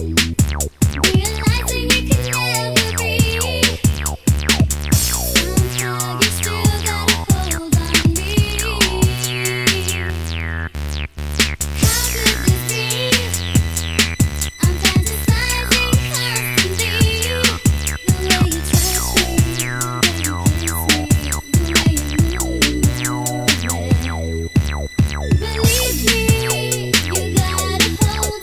Música